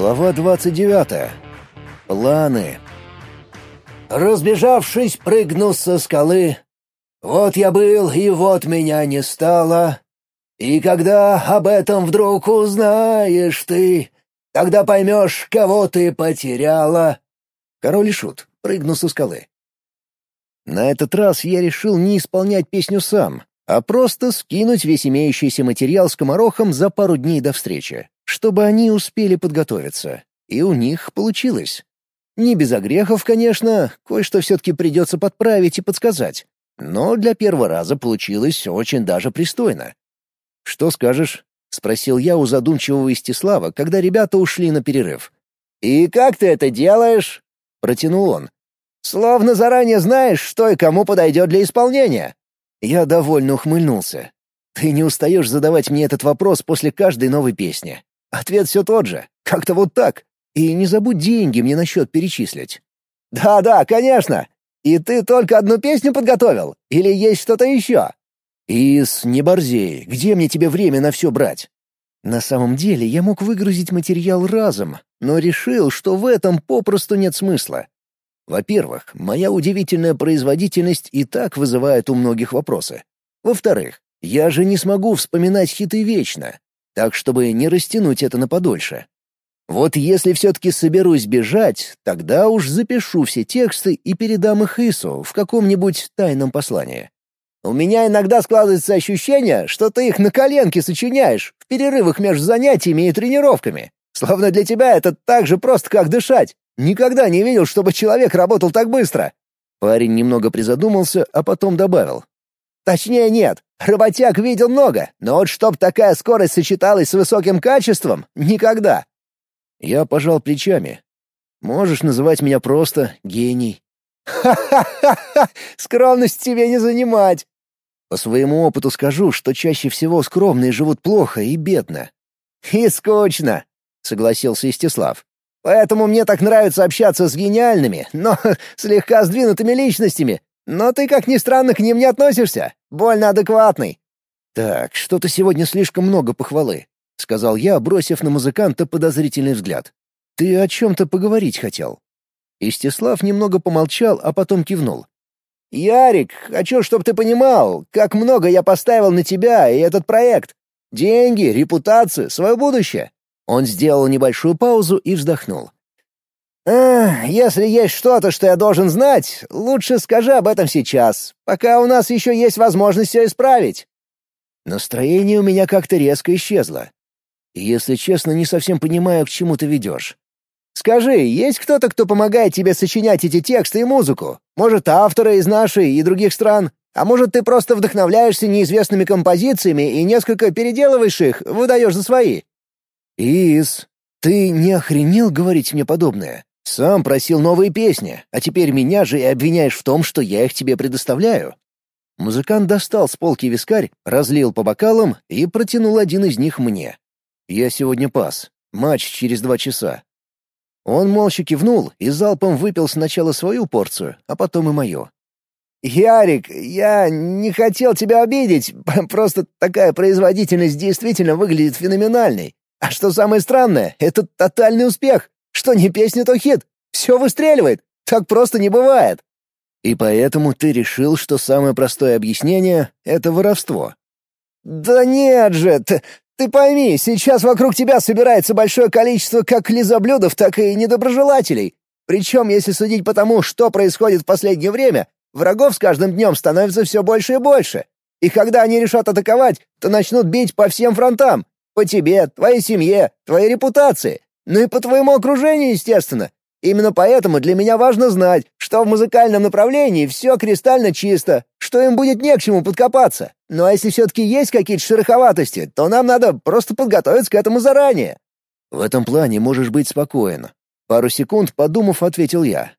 Глава 29. Планы. Разбежавшись, прыгнул со скалы. Вот я был, и вот меня не стало. И когда об этом вдруг узнаешь ты, тогда поймешь, кого ты потеряла. Король и шут прыгнул со скалы. На этот раз я решил не исполнять песню сам, а просто скинуть весь имеющийся материал скоморохом за пару дней до встречи, чтобы они успели подготовиться. И у них получилось. Не без огрехов, конечно, кое-что все-таки придется подправить и подсказать. Но для первого раза получилось очень даже пристойно. «Что скажешь?» — спросил я у задумчивого Истислава, когда ребята ушли на перерыв. «И как ты это делаешь?» — протянул он. «Словно заранее знаешь, что и кому подойдет для исполнения». Я довольно ухмыльнулся. «Ты не устаешь задавать мне этот вопрос после каждой новой песни. Ответ все тот же. Как-то вот так. И не забудь деньги мне на счет перечислить». «Да-да, конечно. И ты только одну песню подготовил? Или есть что-то еще?» «Ис, не борзей. Где мне тебе время на все брать?» На самом деле я мог выгрузить материал разом, но решил, что в этом попросту нет смысла. Во-первых, моя удивительная производительность и так вызывает у многих вопросы. Во-вторых, я же не смогу вспоминать хиты вечно, так чтобы не растянуть это на подольше. Вот если все-таки соберусь бежать, тогда уж запишу все тексты и передам их Ису в каком-нибудь тайном послании. У меня иногда складывается ощущение, что ты их на коленке сочиняешь, в перерывах между занятиями и тренировками. Словно для тебя это так же просто, как дышать. Никогда не видел, чтобы человек работал так быстро». Парень немного призадумался, а потом добавил. «Точнее, нет. Работяг видел много, но вот чтоб такая скорость сочеталась с высоким качеством — никогда». Я пожал плечами. «Можешь называть меня просто гений». «Ха-ха-ха! Скромность тебе не занимать!» По своему опыту скажу, что чаще всего скромные живут плохо и бедно. «И скучно», — согласился Истислав. Поэтому мне так нравится общаться с гениальными, но слегка сдвинутыми личностями. Но ты, как ни странно, к ним не относишься. Больно адекватный». «Так, что-то сегодня слишком много похвалы», — сказал я, бросив на музыканта подозрительный взгляд. «Ты о чем-то поговорить хотел?» Истислав немного помолчал, а потом кивнул. «Ярик, хочу, чтобы ты понимал, как много я поставил на тебя и этот проект. Деньги, репутацию, свое будущее. Он сделал небольшую паузу и вздохнул. «Эх, если есть что-то, что я должен знать, лучше скажи об этом сейчас, пока у нас еще есть возможность все исправить». Настроение у меня как-то резко исчезло. Если честно, не совсем понимаю, к чему ты ведешь. «Скажи, есть кто-то, кто помогает тебе сочинять эти тексты и музыку? Может, авторы из нашей и других стран? А может, ты просто вдохновляешься неизвестными композициями и несколько переделываешь их, выдаешь за свои?» «Ис, ты не охренел говорить мне подобное? Сам просил новые песни, а теперь меня же и обвиняешь в том, что я их тебе предоставляю». Музыкант достал с полки вискарь, разлил по бокалам и протянул один из них мне. «Я сегодня пас. Матч через два часа». Он молча кивнул и залпом выпил сначала свою порцию, а потом и мою. «Ярик, я не хотел тебя обидеть, просто такая производительность действительно выглядит феноменальной. А что самое странное, это тотальный успех. Что не песня, то хит. Все выстреливает. Так просто не бывает. И поэтому ты решил, что самое простое объяснение — это воровство. Да нет же, ты, ты пойми, сейчас вокруг тебя собирается большое количество как лизоблюдов, так и недоброжелателей. Причем, если судить по тому, что происходит в последнее время, врагов с каждым днем становится все больше и больше. И когда они решат атаковать, то начнут бить по всем фронтам, по тебе, твоей семье, твоей репутации. Ну и по твоему окружению, естественно. Именно поэтому для меня важно знать, что в музыкальном направлении все кристально чисто, что им будет не к чему подкопаться. Ну а если все-таки есть какие-то шероховатости, то нам надо просто подготовиться к этому заранее». «В этом плане можешь быть спокоен». Пару секунд подумав, ответил я.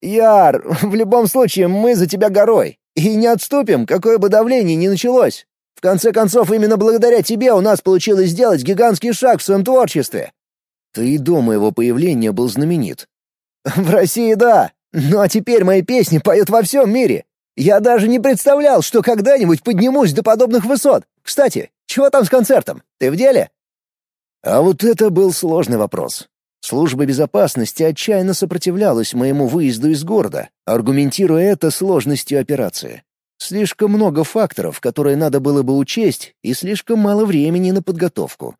«Яр, в любом случае мы за тебя горой. И не отступим, какое бы давление ни началось. В конце концов, именно благодаря тебе у нас получилось сделать гигантский шаг в своем творчестве. Ты и до моего появления был знаменит. В России да. Ну а теперь мои песни поют во всем мире. Я даже не представлял, что когда-нибудь поднимусь до подобных высот. Кстати, чего там с концертом? Ты в деле? А вот это был сложный вопрос. Служба безопасности отчаянно сопротивлялась моему выезду из города, аргументируя это сложностью операции. Слишком много факторов, которые надо было бы учесть, и слишком мало времени на подготовку.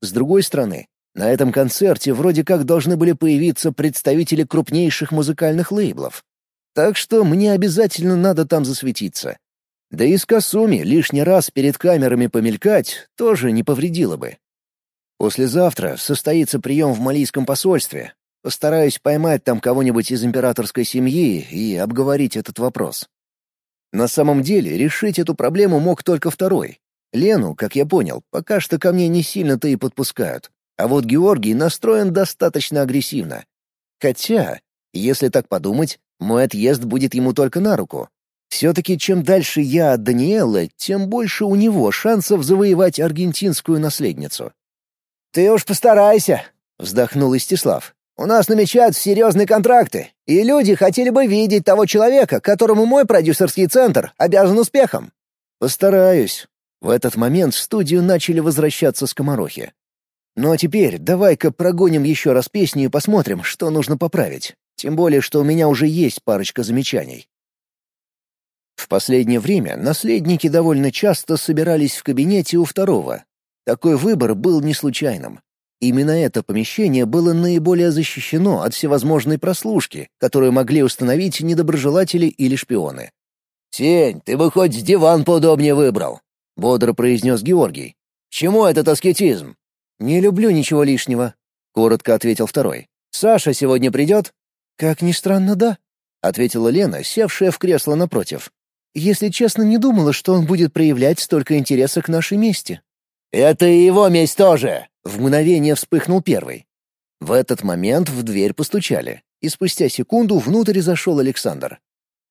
С другой стороны, на этом концерте вроде как должны были появиться представители крупнейших музыкальных лейблов. Так что мне обязательно надо там засветиться. Да и с Касуми лишний раз перед камерами помелькать тоже не повредило бы. Послезавтра состоится прием в малийском посольстве. Постараюсь поймать там кого-нибудь из императорской семьи и обговорить этот вопрос. На самом деле решить эту проблему мог только второй. Лену, как я понял, пока что ко мне не сильно-то и подпускают. А вот Георгий настроен достаточно агрессивно. Хотя, если так подумать, мой отъезд будет ему только на руку. Все-таки чем дальше я от Даниэла, тем больше у него шансов завоевать аргентинскую наследницу. «Ты уж постарайся», — вздохнул Истислав. «У нас намечаются серьезные контракты, и люди хотели бы видеть того человека, которому мой продюсерский центр обязан успехом». «Постараюсь». В этот момент в студию начали возвращаться скоморохи. «Ну а теперь давай-ка прогоним еще раз песню и посмотрим, что нужно поправить. Тем более, что у меня уже есть парочка замечаний». В последнее время наследники довольно часто собирались в кабинете у второго, такой выбор был не случайным. Именно это помещение было наиболее защищено от всевозможной прослушки, которую могли установить недоброжелатели или шпионы. «Сень, ты бы хоть диван поудобнее выбрал», — бодро произнес Георгий. «Чему этот аскетизм?» «Не люблю ничего лишнего», — коротко ответил второй. «Саша сегодня придет?» «Как ни странно, да», — ответила Лена, севшая в кресло напротив. «Если честно, не думала, что он будет проявлять столько интереса к нашей мести». «Это и его месть тоже!» — в мгновение вспыхнул первый. В этот момент в дверь постучали, и спустя секунду внутрь зашел Александр.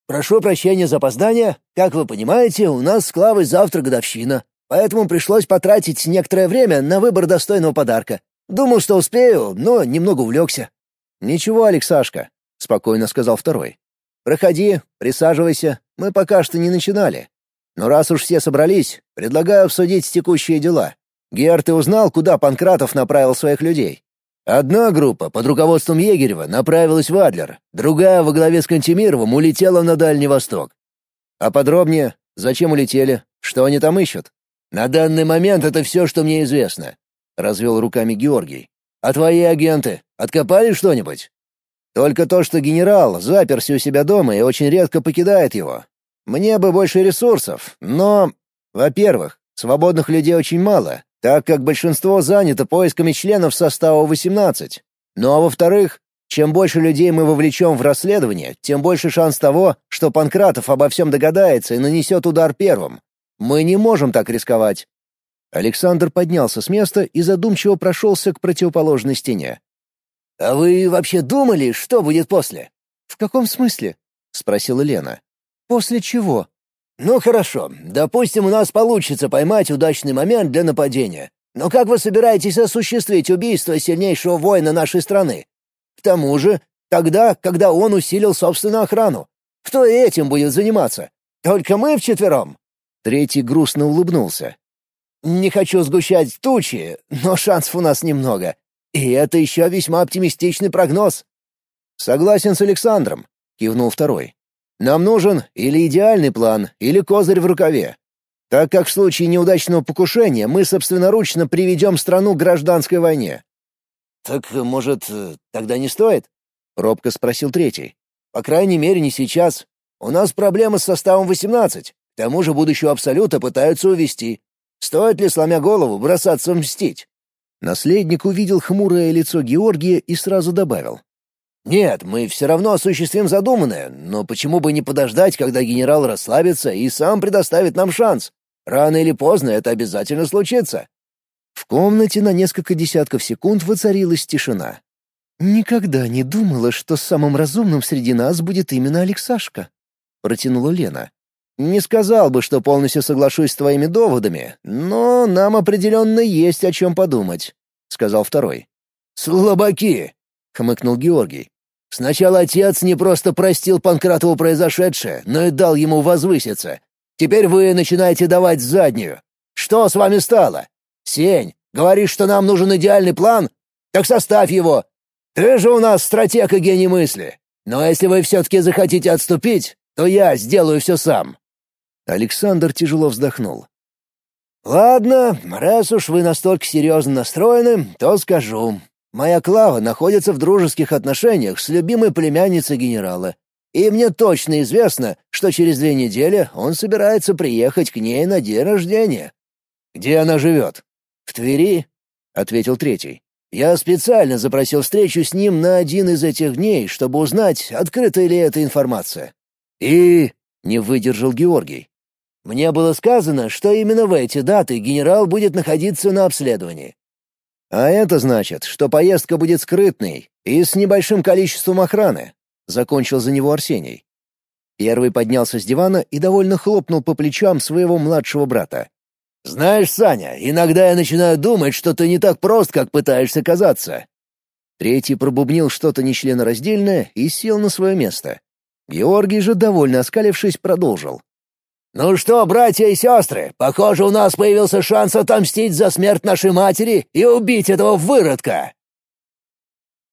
«Прошу прощения за опоздание. Как вы понимаете, у нас с Клавой завтра годовщина, поэтому пришлось потратить некоторое время на выбор достойного подарка. Думал, что успею, но немного увлекся». «Ничего, Алексашка», — спокойно сказал второй. «Проходи, присаживайся, мы пока что не начинали. Но раз уж все собрались, предлагаю обсудить текущие дела. Гер, ты узнал, куда Панкратов направил своих людей? Одна группа под руководством Егерева направилась в Адлер, другая во главе с Кантемировым улетела на Дальний Восток. А подробнее, зачем улетели? Что они там ищут? На данный момент это все, что мне известно, развел руками Георгий. А твои агенты откопали что-нибудь? Только то, что генерал заперся у себя дома и очень редко покидает его. Мне бы больше ресурсов, но... Во-первых, свободных людей очень мало, так как большинство занято поисками членов состава 18. Ну а во-вторых, чем больше людей мы вовлечем в расследование, тем больше шанс того, что Панкратов обо всем догадается и нанесет удар первым. Мы не можем так рисковать. Александр поднялся с места и задумчиво прошелся к противоположной стене. «А вы вообще думали, что будет после?» «В каком смысле?» — спросила Лена. После чего? Ну хорошо, допустим, у нас получится поймать удачный момент для нападения. Но как вы собираетесь осуществить убийство сильнейшего воина нашей страны? К тому же, тогда, когда он усилил собственную охрану. Кто этим будет заниматься? Только мы вчетвером?» Третий грустно улыбнулся. «Не хочу сгущать тучи, но шансов у нас немного. И это еще весьма оптимистичный прогноз». «Согласен с Александром», — кивнул второй. Нам нужен или идеальный план, или козырь в рукаве. Так как в случае неудачного покушения мы собственноручно приведем страну к гражданской войне». «Так, может, тогда не стоит?» — робко спросил третий. «По крайней мере, не сейчас. У нас проблемы с составом 18. К тому же будущего Абсолюта пытаются увести. Стоит ли, сломя голову, бросаться мстить?» Наследник увидел хмурое лицо Георгия и сразу добавил. «Нет, мы все равно осуществим задуманное, но почему бы не подождать, когда генерал расслабится и сам предоставит нам шанс? Рано или поздно это обязательно случится». В комнате на несколько десятков секунд воцарилась тишина. «Никогда не думала, что самым разумным среди нас будет именно Алексашка», — протянула Лена. «Не сказал бы, что полностью соглашусь с твоими доводами, но нам определенно есть о чем подумать», — сказал второй. «Слабаки!» — хмыкнул Георгий. Сначала отец не просто простил Панкратову произошедшее, но и дал ему возвыситься. Теперь вы начинаете давать заднюю. Что с вами стало? Сень, говоришь, что нам нужен идеальный план? Так составь его. Ты же у нас стратег и гений мысли. Но если вы все-таки захотите отступить, то я сделаю все сам». Александр тяжело вздохнул. «Ладно, раз уж вы настолько серьезно настроены, то скажу. Моя Клава находится в дружеских отношениях с любимой племянницей генерала. И мне точно известно, что через две недели он собирается приехать к ней на день рождения. Где она живет? В Твери, — ответил третий. Я специально запросил встречу с ним на один из этих дней, чтобы узнать, открыта ли эта информация. И... — не выдержал Георгий. Мне было сказано, что именно в эти даты генерал будет находиться на обследовании. А это значит, что поездка будет скрытной и с небольшим количеством охраны, закончил за него Арсений. Первый поднялся с дивана и довольно хлопнул по плечам своего младшего брата. «Знаешь, Саня, иногда я начинаю думать, что ты не так прост, как пытаешься казаться». Третий пробубнил что-то нечленораздельное и сел на свое место. Георгий же, довольно оскалившись, продолжил. «Ну что, братья и сестры, похоже, у нас появился шанс отомстить за смерть нашей матери и убить этого выродка!»